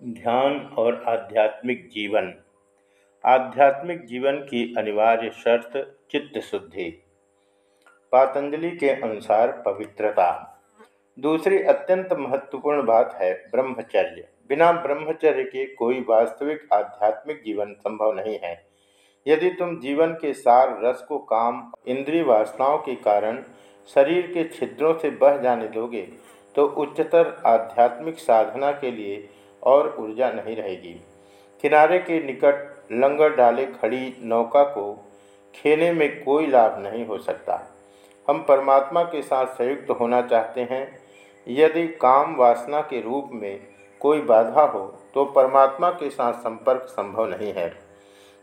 ध्यान और आध्यात्मिक जीवन। आध्यात्मिक जीवन की अनिवार्य शर्त चित्त शुद्धि। पातंजलि के अनुसार पवित्रता। दूसरी अत्यंत महत्वपूर्ण बात है ब्रह्मचर्य। बिना ब्रह्मचर्य के कोई वास्तविक आध्यात्मिक जीवन संभव नहीं है। यदि तुम जीवन के सार रस को काम, इंद्रिय वासनाओं के कारण शरीर के छिद्रों से बह जाने दोगे तो उच्चतर आध्यात्मिक साधना के लिए और ऊर्जा नहीं रहेगी। किनारे के निकट लंगर डाले खड़ी नौका को खेने में कोई लाभ नहीं हो सकता। हम परमात्मा के साथ संयुक्त होना चाहते हैं। यदि काम वासना के रूप में कोई बाधा हो तो परमात्मा के साथ संपर्क संभव नहीं है।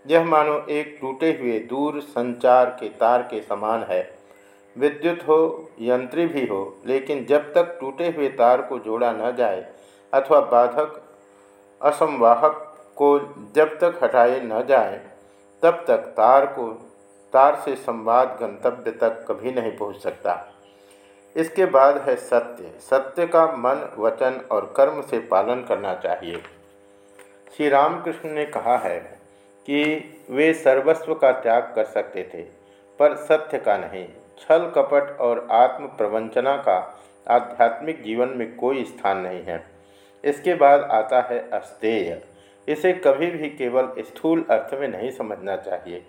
यह मानो एक टूटे हुए दूर संचार के तार के समान है। विद्युत हो, यंत्री भी हो, लेकिन जब तक टूटे हुए तार को जोड़ा न जाए अथवा बाधक असंवाहक को जब तक हटाए न जाए, तब तक तार को, तार से संवाद गंतव्य तक कभी नहीं पहुँच सकता। इसके बाद है सत्य। सत्य का मन, वचन और कर्म से पालन करना चाहिए। श्री रामकृष्ण ने कहा है कि वे सर्वस्व का त्याग कर सकते थे, पर सत्य का नहीं। छल कपट और आत्म प्रवंचना का आध्यात्मिक जीवन में कोई स्थान नहीं है। इसके बाद आता है अस्तेय। इसे कभी भी केवल स्थूल अर्थ में नहीं समझना चाहिए।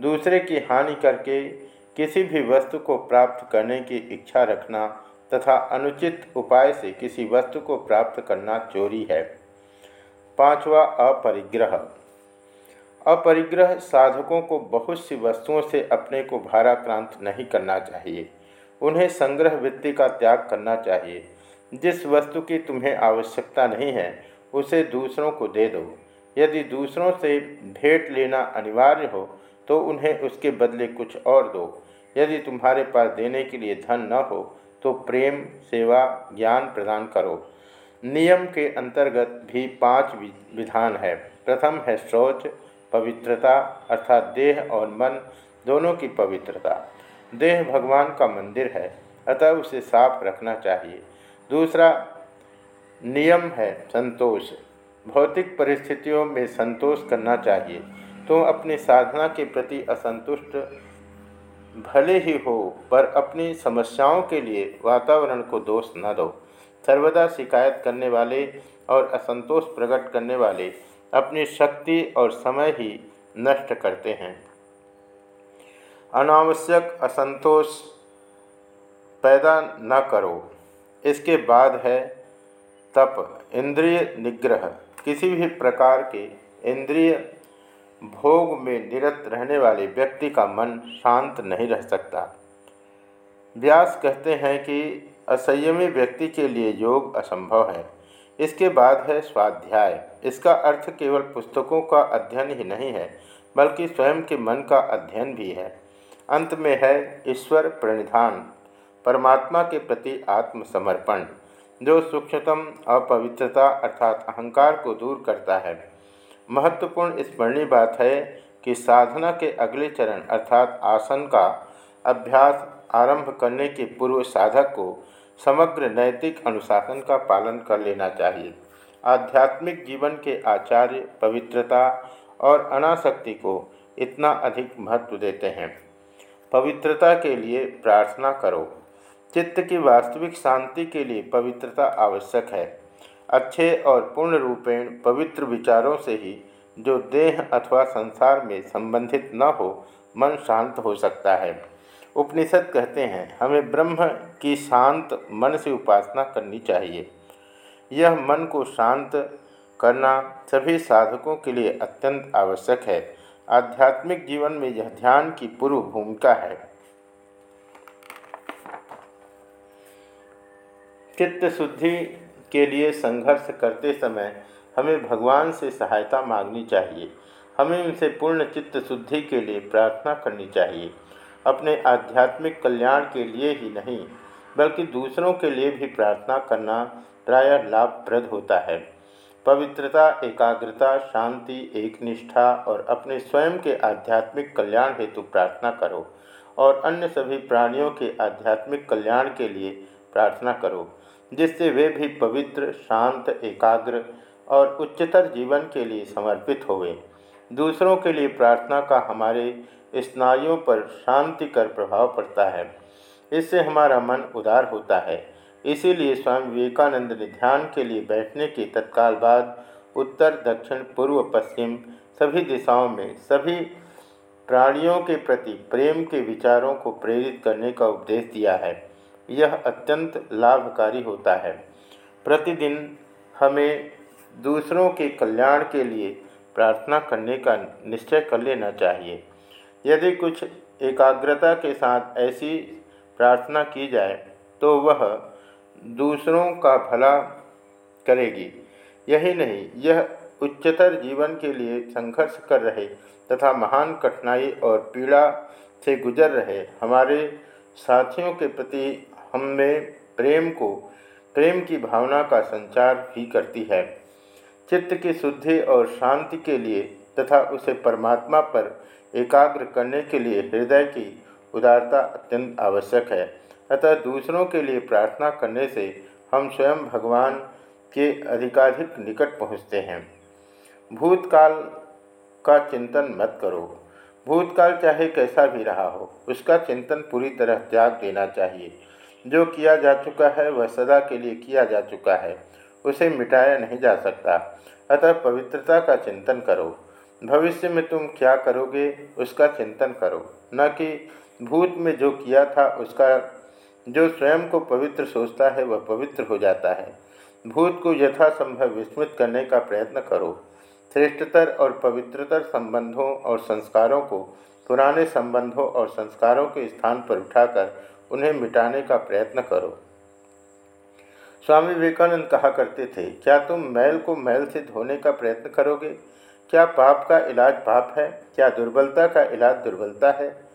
दूसरे की हानि करके किसी भी वस्तु को प्राप्त करने की इच्छा रखना तथा अनुचित उपाय से किसी वस्तु को प्राप्त करना चोरी है। पांचवा, अपरिग्रह। अपरिग्रह साधकों को बहुत सी वस्तुओं से अपने को भाराक्रांत नहीं करना चाहिए। उन्हें संग्रह वृत्ति का त्याग करना चाहिए। जिस वस्तु की तुम्हें आवश्यकता नहीं है, उसे दूसरों को दे दो। यदि दूसरों से भेंट लेना अनिवार्य हो तो उन्हें उसके बदले कुछ और दो। यदि तुम्हारे पास देने के लिए धन न हो तो प्रेम, सेवा, ज्ञान प्रदान करो। नियम के अंतर्गत भी पाँच विधान है। प्रथम है शौच, पवित्रता, अर्थात देह और मन, दोनों की पवित्रता। देह भगवान का मंदिर है, अतः उसे साफ़ रखना चाहिए। दूसरा नियम है संतोष। भौतिक परिस्थितियों में संतोष करना चाहिए। तो अपनी साधना के प्रति असंतुष्ट भले ही हो, पर अपनी समस्याओं के लिए वातावरण को दोष न दो। सर्वदा शिकायत करने वाले और असंतोष प्रकट करने वाले अपनी शक्ति और समय ही नष्ट करते हैं। अनावश्यक असंतोष पैदा न करो। इसके बाद है तप, इंद्रिय निग्रह। किसी भी प्रकार के इंद्रिय भोग में निरत रहने वाले व्यक्ति का मन शांत नहीं रह सकता। व्यास कहते हैं कि असंयमी व्यक्ति के लिए योग असंभव है। इसके बाद है स्वाध्याय। इसका अर्थ केवल पुस्तकों का अध्ययन ही नहीं है, बल्कि स्वयं के मन का अध्ययन भी है। अंत में है ईश्वर प्रणिधान, परमात्मा के प्रति आत्मसमर्पण, जो सूक्ष्मतम अपवित्रता अर्थात अहंकार को दूर करता है। महत्वपूर्ण स्मरणीय बात है कि साधना के अगले चरण अर्थात आसन का अभ्यास आरंभ करने के पूर्व साधक को समग्र नैतिक अनुशासन का पालन कर लेना चाहिए। आध्यात्मिक जीवन के आचार्य पवित्रता और अनासक्ति को इतना अधिक महत्व देते हैं। पवित्रता के लिए प्रार्थना करो। चित्त की वास्तविक शांति के लिए पवित्रता आवश्यक है। अच्छे और पूर्ण रूपेण पवित्र विचारों से ही जो देह अथवा संसार में संबंधित न हो, मन शांत हो सकता है। उपनिषद कहते हैं, हमें ब्रह्म की शांत मन से उपासना करनी चाहिए। यह मन को शांत करना सभी साधकों के लिए अत्यंत आवश्यक है। आध्यात्मिक जीवन में यह ध्यान की पूर्व भूमिका है। चित्त शुद्धि के लिए संघर्ष करते समय हमें भगवान से सहायता मांगनी चाहिए। हमें उनसे पूर्ण चित्त शुद्धि के लिए प्रार्थना करनी चाहिए। अपने आध्यात्मिक कल्याण के लिए ही नहीं, बल्कि दूसरों के लिए भी प्रार्थना करना प्रायः लाभप्रद होता है। पवित्रता, एकाग्रता, शांति एक निष्ठा और अपने स्वयं के आध्यात्मिक कल्याण हेतु प्रार्थना करो और अन्य सभी प्राणियों के आध्यात्मिक कल्याण के लिए प्रार्थना करो, जिससे वे भी पवित्र, शांत, एकाग्र और उच्चतर जीवन के लिए समर्पित होवे। दूसरों के लिए प्रार्थना का हमारे स्नायुओं पर शांति कर प्रभाव पड़ता है। इससे हमारा मन उदार होता है। इसीलिए स्वामी विवेकानंद ने ध्यान के लिए बैठने के तत्काल बाद उत्तर, दक्षिण, पूर्व, पश्चिम सभी दिशाओं में सभी प्राणियों के प्रति प्रेम के विचारों को प्रेरित करने का उपदेश दिया है। यह अत्यंत लाभकारी होता है। प्रतिदिन हमें दूसरों के कल्याण के लिए प्रार्थना करने का निश्चय कर लेना चाहिए। यदि कुछ एकाग्रता के साथ ऐसी प्रार्थना की जाए तो वह दूसरों का भला करेगी। यही नहीं, यह उच्चतर जीवन के लिए संघर्ष कर रहे तथा महान कठिनाई और पीड़ा से गुजर रहे। हमारे साथियों के प्रति हमें प्रेम को, प्रेम की भावना का संचार भी करती है। चित्त की शुद्धि और शांति के लिए तथा उसे परमात्मा पर एकाग्र करने के लिए हृदय की उदारता अत्यंत आवश्यक है। अतः दूसरों के लिए प्रार्थना करने से हम स्वयं भगवान के अधिकाधिक निकट पहुँचते हैं। भूतकाल का चिंतन मत करो। भूतकाल चाहे कैसा भी रहा हो, उसका चिंतन पूरी तरह त्याग देना चाहिए। जो किया जा चुका है, वह सदा के लिए किया जा चुका है। उसे मिटाया नहीं जा सकता। अतः पवित्रता का चिंतन करो। भविष्य में तुम क्या करोगे, उसका चिंतन करो। न कि भूत में जो किया था, उसका जो स्वयं को पवित्र सोचता है, वह पवित्र हो जाता है। भूत को यथासंभव विस्मृत करने का प्रयत्न करो। श्रेष्ठतर और पवित्रतर संबंधों और संस्कारों को, पुराने संबंधों और संस्कारों के स्थान पर उठाकर उन्हें मिटाने का प्रयत्न करो। स्वामी विवेकानंद कहा करते थे, क्या तुम मैल को मैल से धोने का प्रयत्न करोगे? क्या पाप का इलाज पाप है? क्या दुर्बलता का इलाज दुर्बलता है?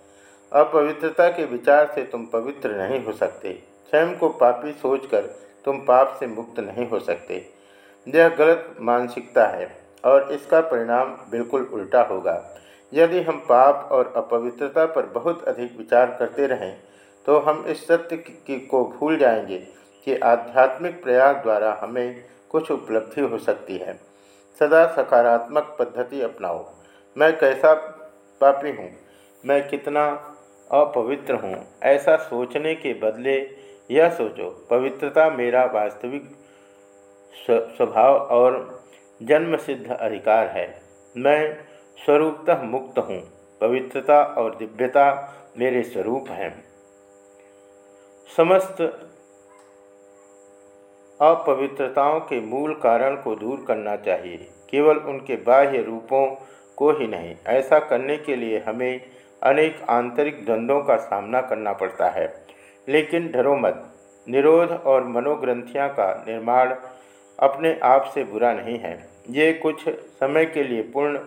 अपवित्रता के विचार से तुम पवित्र नहीं हो सकते। स्वयं को पापी सोचकर तुम पाप से मुक्त नहीं हो सकते। यह गलत मानसिकता है और इसका परिणाम बिल्कुल उल्टा होगा। यदि हम पाप और अपवित्रता पर बहुत अधिक विचार करते रहें तो हम इस सत्य की, को भूल जाएँगे कि आध्यात्मिक प्रयास द्वारा हमें कुछ उपलब्धि हो सकती है। सदा सकारात्मक पद्धति अपनाओ। मैं कैसा पापी हूँ? मैं कितना अपवित्र हूँ। ऐसा सोचने के बदले यह सोचो, पवित्रता मेरा वास्तविक स्वभाव और जन्म सिद्ध अधिकार है। मैं स्वरूपतः मुक्त हूँ। पवित्रता और दिव्यता मेरे स्वरूप हैं। समस्त अपवित्रताओं के मूल कारण को दूर करना चाहिए। केवल उनके बाह्य रूपों को ही नहीं, ऐसा करने के लिए हमें अनेक आंतरिक द्वंद्वों का सामना करना पड़ता है। लेकिन डरो मत। निरोध और मनोग्रंथियाँ का निर्माण अपने आप से बुरा नहीं है। ये कुछ समय के लिए पूर्ण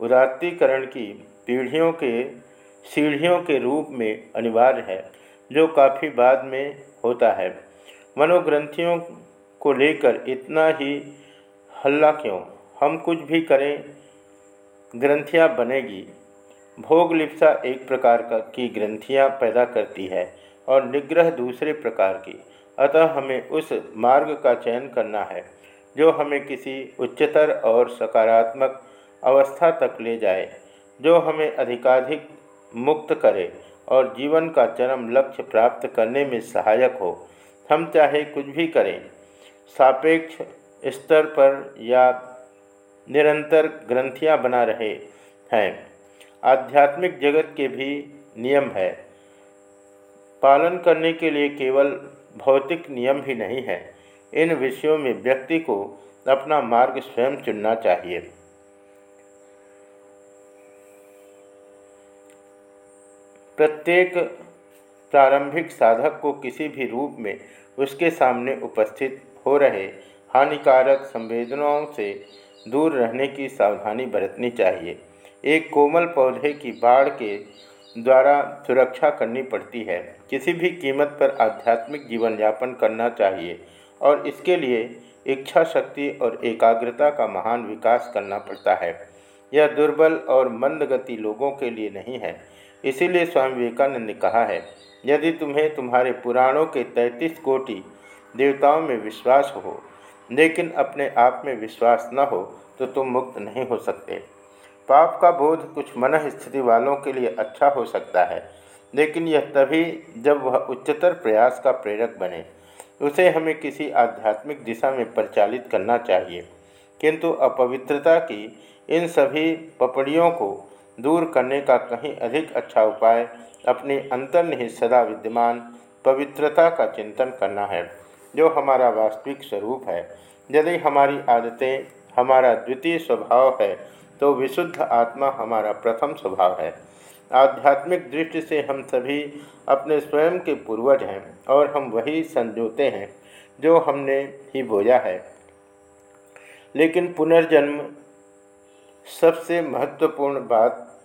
उदात्तीकरण की पीढ़ियों के, सीढ़ियों के रूप में अनिवार्य है, जो काफ़ी बाद में होता है। मनोग्रंथियों को लेकर इतना ही हल्ला क्यों? हम कुछ भी करें, ग्रंथियाँ बनेगी। भोग लिप्सा एक प्रकार का की ग्रंथियाँ पैदा करती है और निग्रह दूसरे प्रकार की। अतः हमें उस मार्ग का चयन करना है, जो हमें किसी उच्चतर और सकारात्मक अवस्था तक ले जाए, जो हमें अधिकाधिक मुक्त करे और जीवन का चरम लक्ष्य प्राप्त करने में सहायक हो। हम चाहे कुछ भी करें, सापेक्ष स्तर पर या निरंतर ग्रंथियाँ बना रहे हैं। आध्यात्मिक जगत के भी नियम है। पालन करने के लिए केवल भौतिक नियम ही नहीं है। इन विषयों में व्यक्ति को अपना मार्ग स्वयं चुनना चाहिए। प्रत्येक प्रारंभिक साधक को किसी भी रूप में उसके सामने उपस्थित हो रहे हानिकारक संवेदनाओं से दूर रहने की सावधानी बरतनी चाहिए। एक कोमल पौधे की बाढ़ के द्वारा सुरक्षा करनी पड़ती है। किसी भी कीमत पर आध्यात्मिक जीवन यापन करना चाहिए और इसके लिए इच्छा शक्ति और एकाग्रता का महान विकास करना पड़ता है। यह दुर्बल और मंदगति लोगों के लिए नहीं है। इसीलिए स्वामी विवेकानंद ने कहा है, यदि तुम्हें तुम्हारे पुराणों के तैंतीस कोटि देवताओं में विश्वास हो, लेकिन अपने आप में विश्वास न हो तो तुम मुक्त नहीं हो सकते। पाप का बोध कुछ मन स्थिति वालों के लिए अच्छा हो सकता है, लेकिन यह तभी जब वह उच्चतर प्रयास का प्रेरक बने। उसे हमें किसी आध्यात्मिक दिशा में परिचालित करना चाहिए। किंतु अपवित्रता की इन सभी पपड़ियों को दूर करने का कहीं अधिक अच्छा उपाय अपनी अंतर्निहित सदा विद्यमान पवित्रता का चिंतन करना है, जो हमारा वास्तविक स्वरूप है। यदि हमारी आदतें, हमारा द्वितीय स्वभाव है तो विशुद्ध आत्मा हमारा प्रथम स्वभाव है। आध्यात्मिक दृष्टि से हम सभी अपने स्वयं के पूर्वज हैं और हम वही संजोते हैं जो हमने ही बोया है। लेकिन पुनर्जन्म सबसे महत्वपूर्ण बात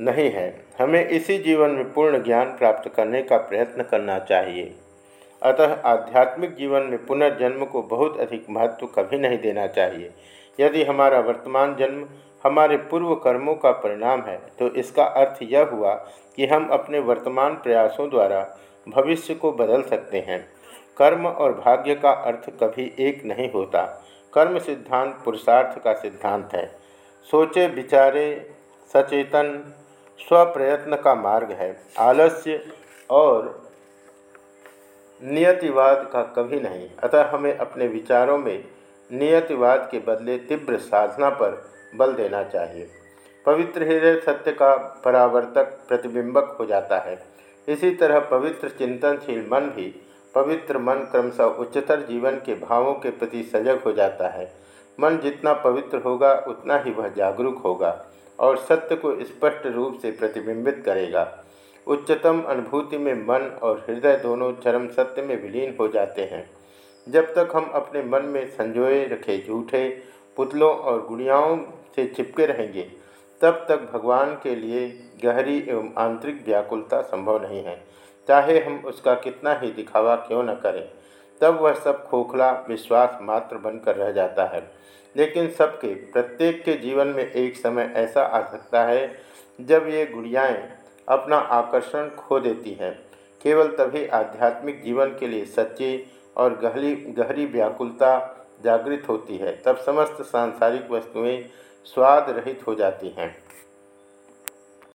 नहीं है। हमें इसी जीवन में पूर्ण ज्ञान प्राप्त करने का प्रयत्न करना चाहिए। अतः आध्यात्मिक जीवन में पुनर्जन्म को बहुत अधिक महत्व कभी नहीं देना चाहिए। यदि हमारा वर्तमान जन्म हमारे पूर्व कर्मों का परिणाम है तो इसका अर्थ यह हुआ कि हम अपने वर्तमान प्रयासों द्वारा भविष्य को बदल सकते हैं। कर्म और भाग्य का अर्थ कभी एक नहीं होता। कर्म सिद्धांत पुरुषार्थ का सिद्धांत है। सोचे, विचारे, सचेतन, स्वप्रयत्न का मार्ग है। आलस्य और नियतिवाद का कभी नहीं। अतः हमें अपने विचारों में नियतिवाद के बदले तीव्र साधना पर बल देना चाहिए। पवित्र हृदय सत्य का परावर्तक प्रतिबिंबक हो जाता है। इसी तरह पवित्र चिंतनशील मन भी पवित्र मन क्रमशः उच्चतर जीवन के भावों के प्रति सजग हो जाता है। मन जितना पवित्र होगा, उतना ही वह जागरूक होगा और सत्य को स्पष्ट रूप से प्रतिबिंबित करेगा। उच्चतम अनुभूति में मन और हृदय दोनों चरम सत्य में विलीन हो जाते हैं। जब तक हम अपने मन में संजोए रखे झूठे, पुतलों और गुड़ियाओं से चिपके रहेंगे, तब तक भगवान के लिए गहरी एवं आंतरिक व्याकुलता संभव नहीं है। चाहे हम उसका कितना ही दिखावा क्यों न करें, तब वह सब खोखला विश्वास मात्र बनकर रह जाता है। लेकिन सबके, प्रत्येक के जीवन में एक समय ऐसा आ सकता है, जब ये गुड़ियाएँ अपना आकर्षण खो देती हैं। केवल तभी आध्यात्मिक जीवन के लिए सच्ची और गहरी गहरी व्याकुलता जागृत होती है। तब समस्त सांसारिक वस्तुएँ स्वाद रहित हो जाती हैं।